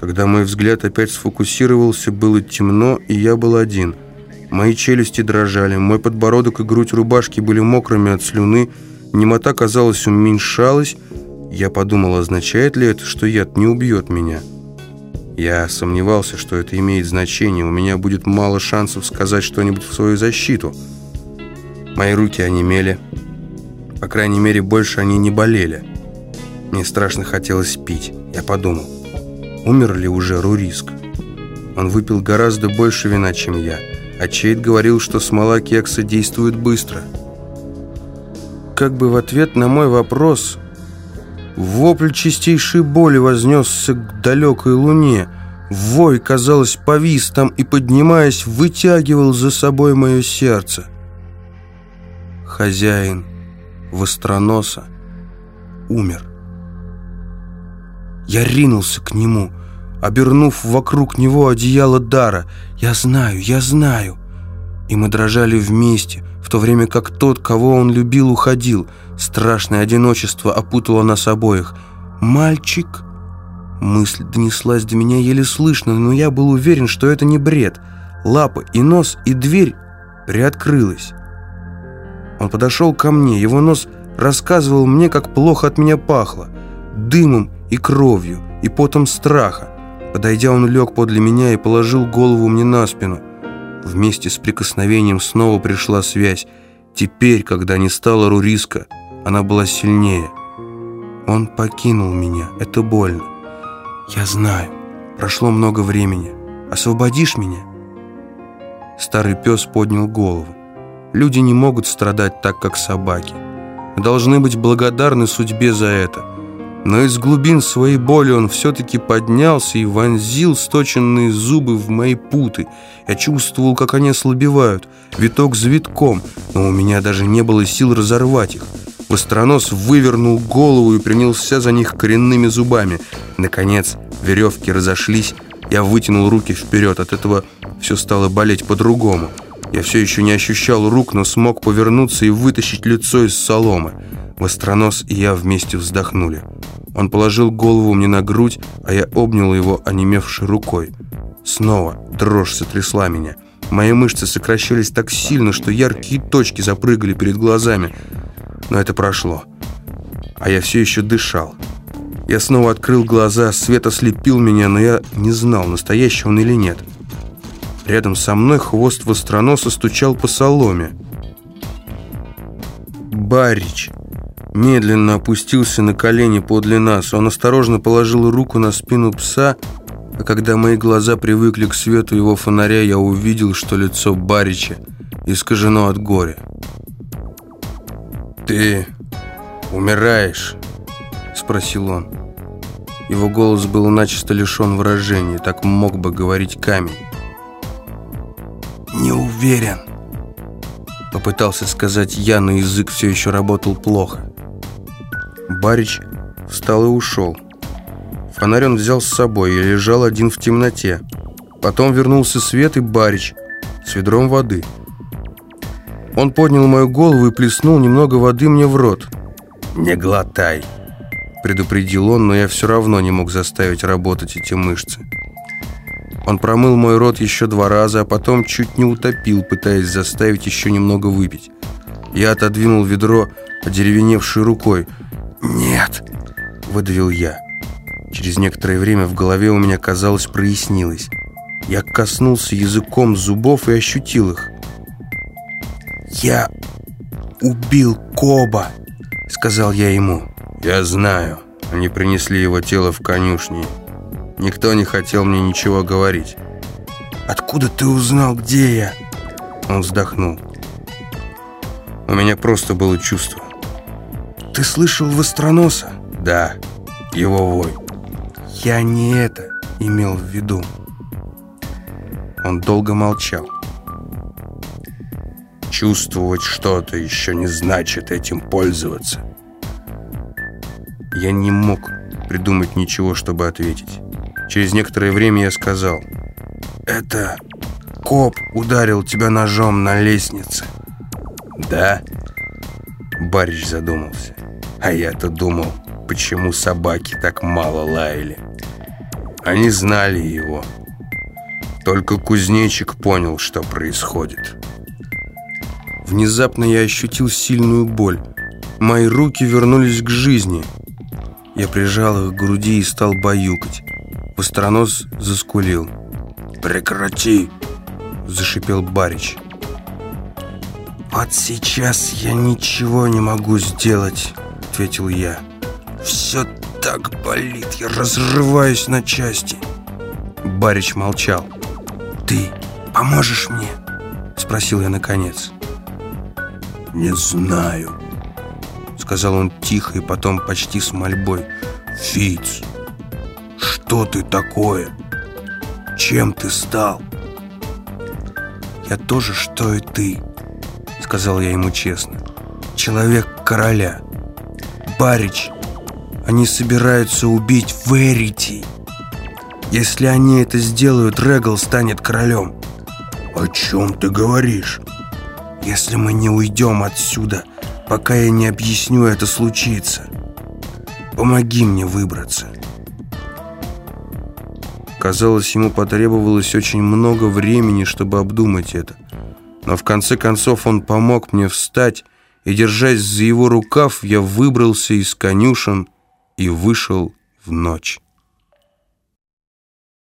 Когда мой взгляд опять сфокусировался, было темно, и я был один. Мои челюсти дрожали, мой подбородок и грудь рубашки были мокрыми от слюны, немота, казалось, уменьшалась. Я подумал, означает ли это, что яд не убьет меня? Я сомневался, что это имеет значение. У меня будет мало шансов сказать что-нибудь в свою защиту. Мои руки онемели. По крайней мере, больше они не болели. Мне страшно хотелось пить. Я подумал, умер ли уже Руриск? Он выпил гораздо больше вина, чем я. А Чейд говорил, что смола кекса действует быстро. Как бы в ответ на мой вопрос, вопль чистейшей боли вознесся к далекой луне. Вой, казалось, повис там и, поднимаясь, вытягивал за собой мое сердце. Хозяин Востроноса умер. Я ринулся к нему, обернув вокруг него одеяло дара. «Я знаю, я знаю!» И мы дрожали вместе, в то время как тот, кого он любил, уходил. Страшное одиночество опутало нас обоих. «Мальчик?» Мысль донеслась до меня еле слышно, но я был уверен, что это не бред. Лапа и нос, и дверь приоткрылась. Он подошел ко мне, его нос рассказывал мне, как плохо от меня пахло. Дымом и кровью, и потом страха. Подойдя, он лег подле меня и положил голову мне на спину. Вместе с прикосновением снова пришла связь. Теперь, когда не стало Руриска, она была сильнее. Он покинул меня. Это больно. Я знаю. Прошло много времени. Освободишь меня? Старый пес поднял голову. Люди не могут страдать так, как собаки. Должны быть благодарны судьбе за это. Но из глубин своей боли он все-таки поднялся и вонзил сточенные зубы в мои путы. Я чувствовал, как они ослабевают, виток за витком, но у меня даже не было сил разорвать их. Востронос вывернул голову и принялся за них коренными зубами. Наконец, веревки разошлись, я вытянул руки вперед. От этого все стало болеть по-другому. Я все еще не ощущал рук, но смог повернуться и вытащить лицо из соломы. Востронос и я вместе вздохнули. Он положил голову мне на грудь, а я обнял его, онемевшей рукой. Снова дрожь сотрясла меня. Мои мышцы сокращались так сильно, что яркие точки запрыгали перед глазами. Но это прошло. А я все еще дышал. Я снова открыл глаза, свет ослепил меня, но я не знал, настоящий он или нет. Рядом со мной хвост востроноса стучал по соломе. «Барич!» Медленно опустился на колени подле нас. Он осторожно положил руку на спину пса, а когда мои глаза привыкли к свету его фонаря, я увидел, что лицо Барича искажено от горя. «Ты умираешь?» — спросил он. Его голос был начисто лишен выражения, так мог бы говорить камень. «Не уверен», — попытался сказать я, но язык все еще работал плохо. Барич встал и ушел. Фонарь он взял с собой и лежал один в темноте. Потом вернулся свет и Барич с ведром воды. Он поднял мою голову и плеснул немного воды мне в рот. «Не глотай!» Предупредил он, но я все равно не мог заставить работать эти мышцы. Он промыл мой рот еще два раза, а потом чуть не утопил, пытаясь заставить еще немного выпить. Я отодвинул ведро, одеревеневшей рукой – «Нет!» – выдавил я. Через некоторое время в голове у меня, казалось, прояснилось. Я коснулся языком зубов и ощутил их. «Я убил Коба!» – сказал я ему. «Я знаю. Они принесли его тело в конюшни. Никто не хотел мне ничего говорить». «Откуда ты узнал, где я?» Он вздохнул. «У меня просто было чувство. Ты слышал Востроноса? Да, его вой. Я не это имел в виду. Он долго молчал. Чувствовать что-то еще не значит этим пользоваться. Я не мог придумать ничего, чтобы ответить. Через некоторое время я сказал, «Это коп ударил тебя ножом на лестнице». «Да?» Барич задумался. А я-то думал, почему собаки так мало лаяли. Они знали его. Только кузнечик понял, что происходит. Внезапно я ощутил сильную боль. Мои руки вернулись к жизни. Я прижал их к груди и стал баюкать. Востронос заскулил. «Прекрати!» – зашипел Барич. «Вот сейчас я ничего не могу сделать», – ответил я. «Все так болит, я разрываюсь на части». Барич молчал. «Ты поможешь мне?» – спросил я наконец. «Не знаю», — сказал он тихо и потом почти с мольбой. «Фиц, что ты такое? Чем ты стал?» «Я тоже, что и ты», — сказал я ему честно. «Человек короля. Барич. Они собираются убить Верити. Если они это сделают, Регал станет королем». «О чем ты говоришь?» Если мы не уйдем отсюда, пока я не объясню, это случится. Помоги мне выбраться. Казалось, ему потребовалось очень много времени, чтобы обдумать это. Но в конце концов он помог мне встать, и, держась за его рукав, я выбрался из конюшен и вышел в ночь.